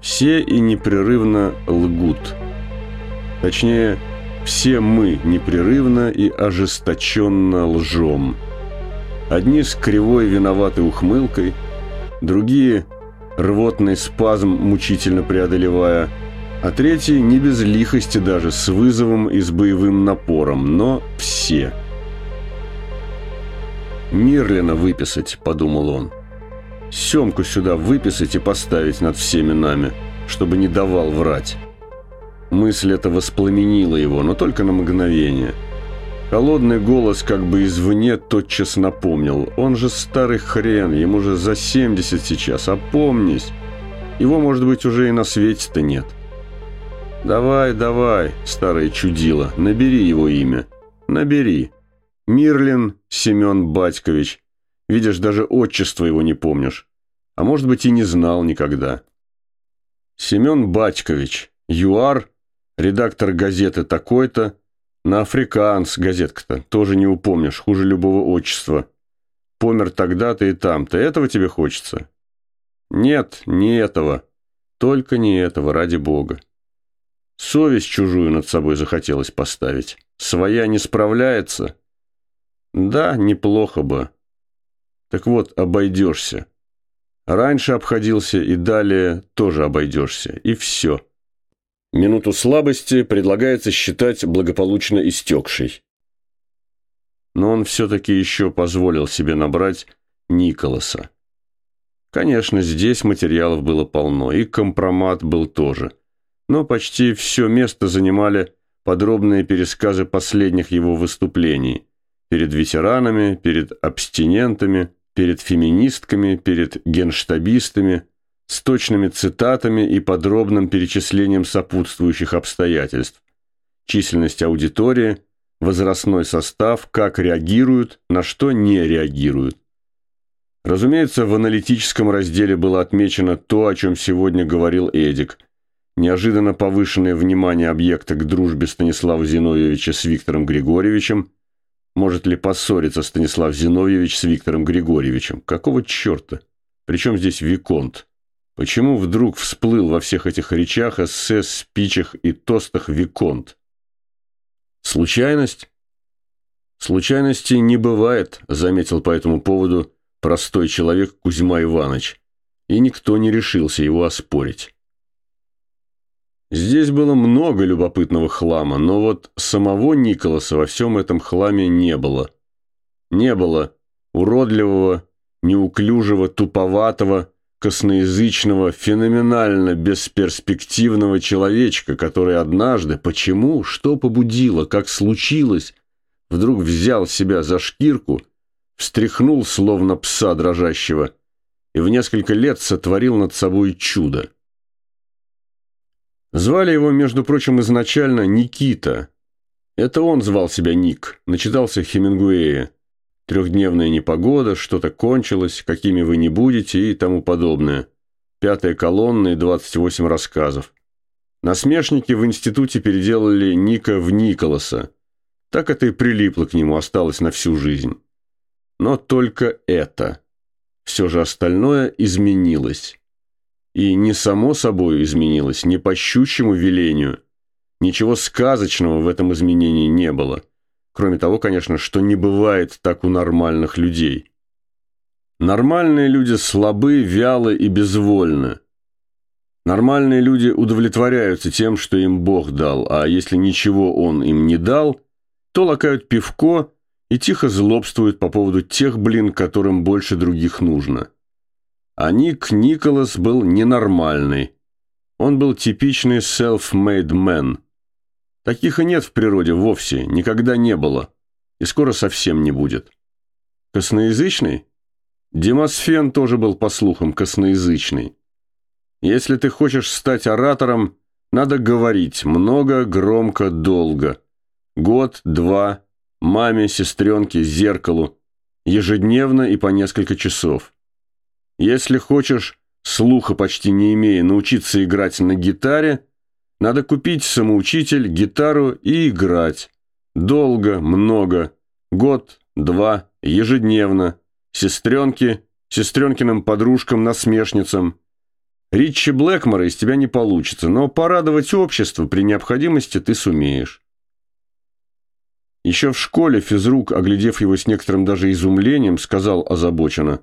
Все и непрерывно лгут. Точнее, все мы непрерывно и ожесточенно лжем. Одни с кривой виноватой ухмылкой, другие – рвотный спазм мучительно преодолевая, а третьи – не без лихости даже, с вызовом и с боевым напором, но все. «Мирлина выписать», – подумал он. «Семку сюда выписать и поставить над всеми нами, чтобы не давал врать». Мысль эта воспламенила его, но только на мгновение. Холодный голос как бы извне тотчас напомнил. Он же старый хрен, ему же за 70 сейчас, опомнись. Его, может быть, уже и на свете-то нет. «Давай, давай, старое чудило, набери его имя. Набери. Мирлин Семен Батькович. Видишь, даже отчество его не помнишь. А может быть, и не знал никогда. Семен Батькович, ЮАР редактор газеты такой-то, на африканс газетка-то, тоже не упомнишь, хуже любого отчества. Помер тогда-то и там-то, этого тебе хочется? Нет, не этого. Только не этого, ради бога. Совесть чужую над собой захотелось поставить. Своя не справляется? Да, неплохо бы. Так вот, обойдешься. Раньше обходился и далее тоже обойдешься. И все. Минуту слабости предлагается считать благополучно истекшей. Но он все-таки еще позволил себе набрать Николаса. Конечно, здесь материалов было полно, и компромат был тоже. Но почти все место занимали подробные пересказы последних его выступлений. Перед ветеранами, перед абстинентами, перед феминистками, перед генштабистами – с точными цитатами и подробным перечислением сопутствующих обстоятельств. Численность аудитории, возрастной состав, как реагируют, на что не реагируют. Разумеется, в аналитическом разделе было отмечено то, о чем сегодня говорил Эдик. Неожиданно повышенное внимание объекта к дружбе Станислава Зиновьевича с Виктором Григорьевичем. Может ли поссориться Станислав Зиновьевич с Виктором Григорьевичем? Какого черта? Причем здесь Виконт? Почему вдруг всплыл во всех этих речах, эссе, спичах и тостах Виконт? Случайность? Случайности не бывает, заметил по этому поводу простой человек Кузьма Иванович, и никто не решился его оспорить. Здесь было много любопытного хлама, но вот самого Николаса во всем этом хламе не было. Не было уродливого, неуклюжего, туповатого, косноязычного, феноменально бесперспективного человечка, который однажды, почему, что побудило, как случилось, вдруг взял себя за шкирку, встряхнул, словно пса дрожащего, и в несколько лет сотворил над собой чудо. Звали его, между прочим, изначально Никита. Это он звал себя Ник, начитался Хемингуэя трехдневная непогода, что-то кончилось, какими вы не будете и тому подобное. Пятая колонна и 28 рассказов. Насмешники в институте переделали Ника в Николаса. Так это и прилипло к нему, осталось на всю жизнь. Но только это. Все же остальное изменилось. И не само собой изменилось, не по щучьему велению. Ничего сказочного в этом изменении не было. Кроме того, конечно, что не бывает так у нормальных людей. Нормальные люди слабы, вялы и безвольны. Нормальные люди удовлетворяются тем, что им Бог дал, а если ничего Он им не дал, то лакают пивко и тихо злобствуют по поводу тех блин, которым больше других нужно. А Ник Николас был ненормальный. Он был типичный self-made man – Таких и нет в природе вовсе, никогда не было. И скоро совсем не будет. Косноязычный? Демосфен тоже был, по слухам, косноязычный. Если ты хочешь стать оратором, надо говорить много, громко, долго. Год, два, маме, сестренке, зеркалу. Ежедневно и по несколько часов. Если хочешь, слуха почти не имея, научиться играть на гитаре – надо купить самоучитель, гитару и играть. Долго, много. Год, два, ежедневно. Сестренки, сестренкиным подружкам, насмешницам. Ричи Блэкмора из тебя не получится, но порадовать общество при необходимости ты сумеешь. Еще в школе физрук, оглядев его с некоторым даже изумлением, сказал озабоченно,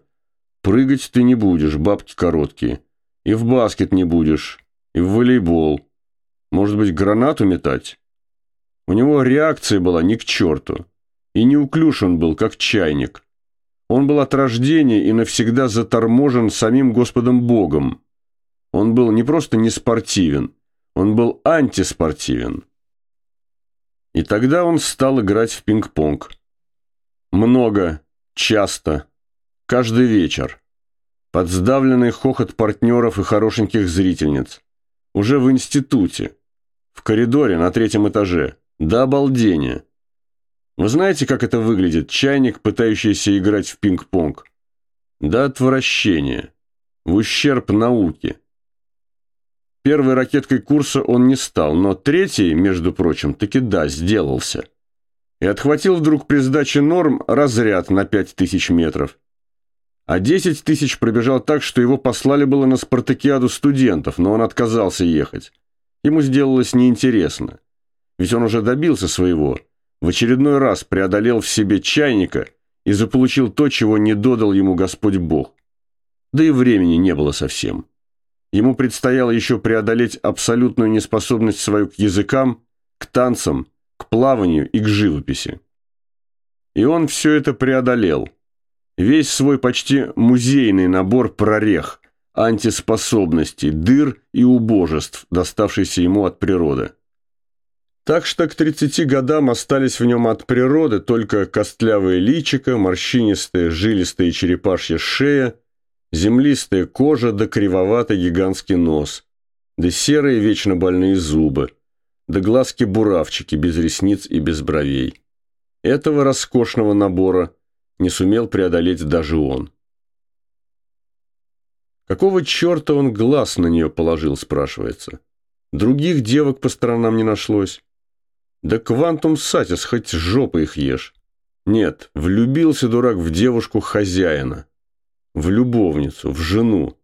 «Прыгать ты не будешь, бабки короткие. И в баскет не будешь, и в волейбол. Может быть, гранату метать?» У него реакция была ни к черту. И неуклюж он был, как чайник. Он был от рождения и навсегда заторможен самим Господом Богом. Он был не просто не спортивен, он был антиспортивен. И тогда он стал играть в пинг-понг. Много, часто, каждый вечер. Под сдавленный хохот партнеров и хорошеньких зрительниц. Уже в институте. В коридоре на третьем этаже. До обалдения. Вы знаете, как это выглядит? Чайник, пытающийся играть в пинг-понг. До отвращения. В ущерб науке. Первой ракеткой курса он не стал, но третий, между прочим, таки да, сделался. И отхватил вдруг при сдаче норм разряд на пять тысяч метров. А десять тысяч пробежал так, что его послали было на спартакиаду студентов, но он отказался ехать. Ему сделалось неинтересно. Ведь он уже добился своего. В очередной раз преодолел в себе чайника и заполучил то, чего не додал ему Господь Бог. Да и времени не было совсем. Ему предстояло еще преодолеть абсолютную неспособность свою к языкам, к танцам, к плаванию и к живописи. И он все это преодолел. Весь свой почти музейный набор прорех, антиспособностей, дыр и убожеств, доставшийся ему от природы. Так что к 30 годам остались в нем от природы только костлявое личико, морщинистая жилистая черепашья шея – землистая кожа да кривоватый гигантский нос, да серые вечно больные зубы, да глазки-буравчики без ресниц и без бровей. Этого роскошного набора не сумел преодолеть даже он. Какого черта он глаз на нее положил, спрашивается. Других девок по сторонам не нашлось. Да квантум сатис, хоть жопы их ешь. Нет, влюбился дурак в девушку хозяина в любовницу, в жену.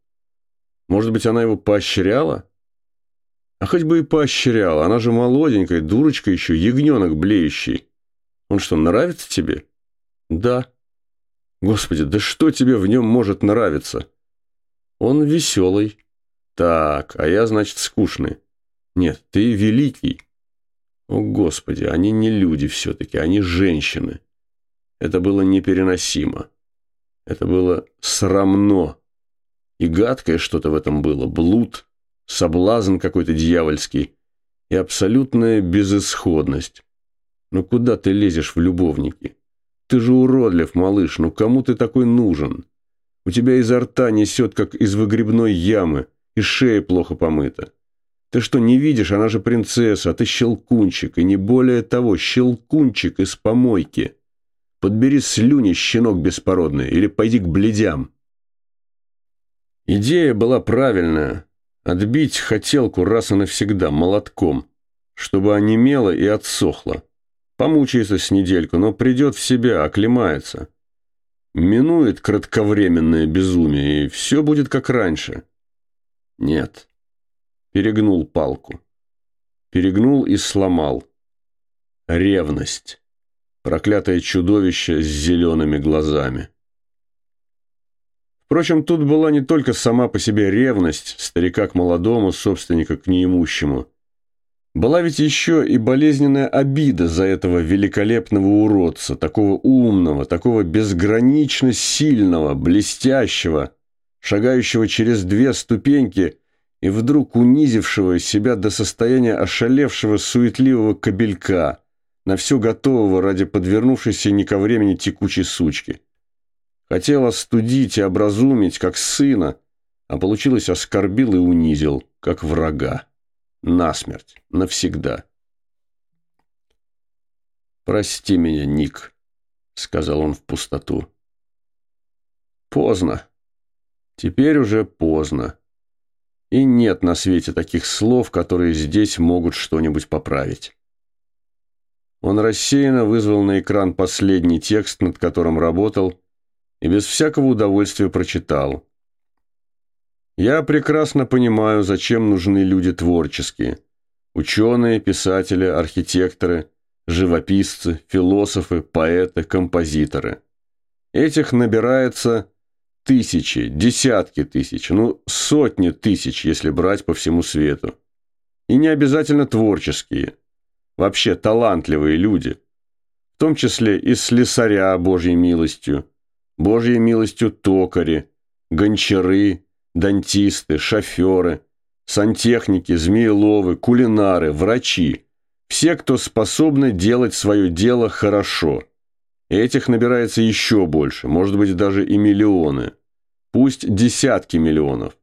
Может быть, она его поощряла? А хоть бы и поощряла, она же молоденькая, дурочка еще, ягненок блеющий. Он что, нравится тебе? Да. Господи, да что тебе в нем может нравиться? Он веселый. Так, а я, значит, скучный. Нет, ты великий. О, Господи, они не люди все-таки, они женщины. Это было непереносимо. Это было срамно. И гадкое что-то в этом было. Блуд, соблазн какой-то дьявольский и абсолютная безысходность. Ну куда ты лезешь в любовники? Ты же уродлив, малыш, ну кому ты такой нужен? У тебя изо рта несет, как из выгребной ямы, и шея плохо помыта. Ты что, не видишь, она же принцесса, а ты щелкунчик, и не более того, щелкунчик из помойки. Подбери слюни, щенок беспородный, или пойди к бледям. Идея была правильная. Отбить хотелку раз и навсегда, молотком, чтобы онемела и отсохла. Помучается с недельку, но придет в себя, оклемается. Минует кратковременное безумие, и все будет как раньше. Нет. Перегнул палку. Перегнул и сломал. Ревность. Проклятое чудовище с зелеными глазами. Впрочем, тут была не только сама по себе ревность старика к молодому, собственника к неимущему. Была ведь еще и болезненная обида за этого великолепного уродца, такого умного, такого безгранично сильного, блестящего, шагающего через две ступеньки и вдруг унизившего себя до состояния ошалевшего суетливого кобелька – на все готового ради подвернувшейся не ко времени текучей сучки. Хотел остудить и образумить, как сына, а получилось оскорбил и унизил, как врага. Насмерть, навсегда. «Прости меня, Ник», — сказал он в пустоту. «Поздно. Теперь уже поздно. И нет на свете таких слов, которые здесь могут что-нибудь поправить». Он рассеянно вызвал на экран последний текст, над которым работал, и без всякого удовольствия прочитал. Я прекрасно понимаю, зачем нужны люди творческие. Ученые, писатели, архитекторы, живописцы, философы, поэты, композиторы. Этих набирается тысячи, десятки тысяч, ну сотни тысяч, если брать по всему свету. И не обязательно творческие, вообще талантливые люди, в том числе и слесаря Божьей милостью, Божьей милостью токари, гончары, дантисты, шоферы, сантехники, змееловы, кулинары, врачи. Все, кто способны делать свое дело хорошо. Этих набирается еще больше, может быть, даже и миллионы. Пусть десятки миллионов.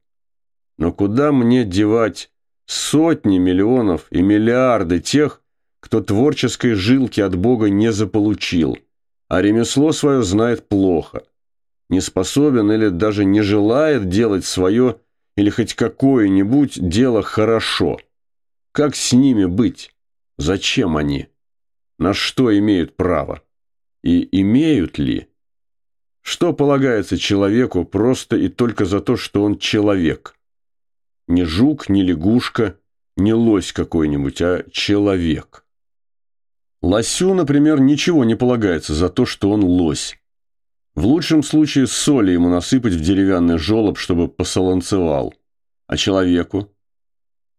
Но куда мне девать сотни миллионов и миллиарды тех, кто творческой жилки от Бога не заполучил, а ремесло свое знает плохо? Не способен или даже не желает делать свое или хоть какое-нибудь дело хорошо. Как с ними быть? Зачем они? На что имеют право? И имеют ли? Что полагается человеку просто и только за то, что он человек? Не жук, не лягушка, не лось какой-нибудь, а человек. Лосю, например, ничего не полагается за то, что он лось. В лучшем случае соли ему насыпать в деревянный желоб, чтобы посолонцевал. А человеку?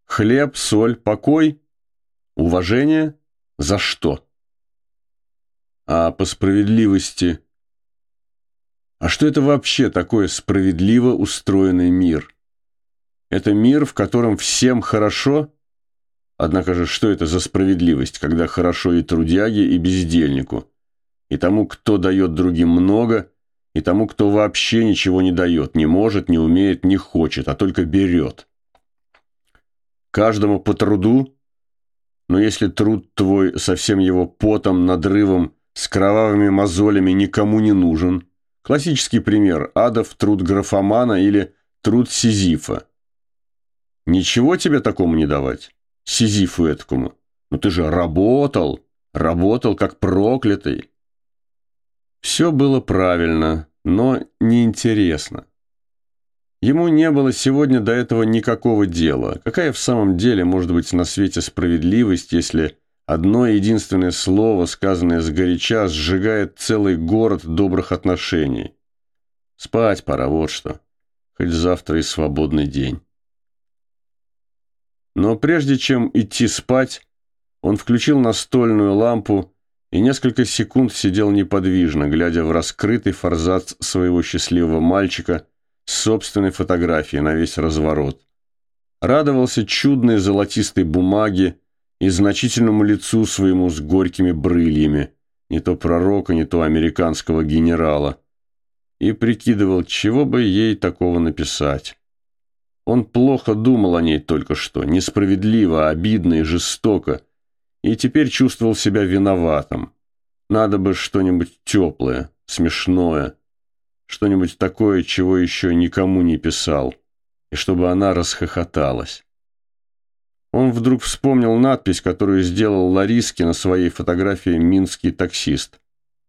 Хлеб, соль, покой? Уважение? За что? А по справедливости... А что это вообще такое справедливо устроенный мир? Это мир, в котором всем хорошо? Однако же, что это за справедливость, когда хорошо и трудяге, и бездельнику? И тому, кто дает другим много, и тому, кто вообще ничего не дает, не может, не умеет, не хочет, а только берет. Каждому по труду, но если труд твой со всем его потом, надрывом, с кровавыми мозолями никому не нужен, классический пример – адов труд графомана или труд Сизифа. Ничего тебе такому не давать, Сизифу этому. Но ты же работал, работал как проклятый. Все было правильно, но неинтересно. Ему не было сегодня до этого никакого дела. Какая в самом деле может быть на свете справедливость, если одно единственное слово, сказанное сгоряча, сжигает целый город добрых отношений? Спать пора, вот что. Хоть завтра и свободный день. Но прежде чем идти спать, он включил настольную лампу и несколько секунд сидел неподвижно, глядя в раскрытый форзац своего счастливого мальчика с собственной фотографией на весь разворот. Радовался чудной золотистой бумаге и значительному лицу своему с горькими брыльями, не то пророка, не то американского генерала, и прикидывал, чего бы ей такого написать. Он плохо думал о ней только что, несправедливо, обидно и жестоко, и теперь чувствовал себя виноватым. Надо бы что-нибудь теплое, смешное, что-нибудь такое, чего еще никому не писал, и чтобы она расхохоталась. Он вдруг вспомнил надпись, которую сделал Лариске на своей фотографии «Минский таксист»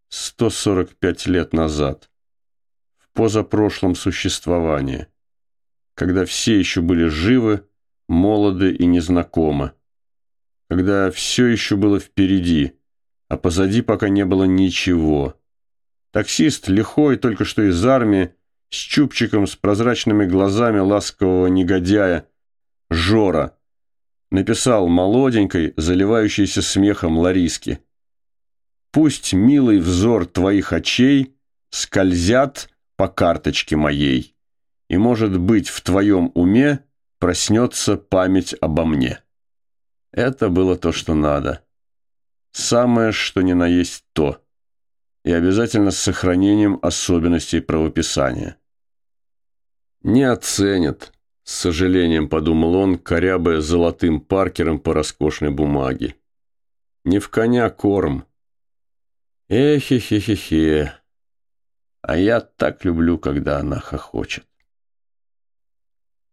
145 лет назад, в позапрошлом существовании, когда все еще были живы, молоды и незнакомы когда все еще было впереди, а позади пока не было ничего. Таксист, лихой, только что из армии, с чубчиком, с прозрачными глазами ласкового негодяя, Жора, написал молоденькой, заливающейся смехом Лариске. «Пусть милый взор твоих очей скользят по карточке моей, и, может быть, в твоем уме проснется память обо мне». Это было то, что надо. Самое, что ни на есть то. И обязательно с сохранением особенностей правописания. Не оценят, с сожалением подумал он, корябая золотым паркером по роскошной бумаге. Не в коня корм. Эхе-хе-хе-хе. А я так люблю, когда она хохочет.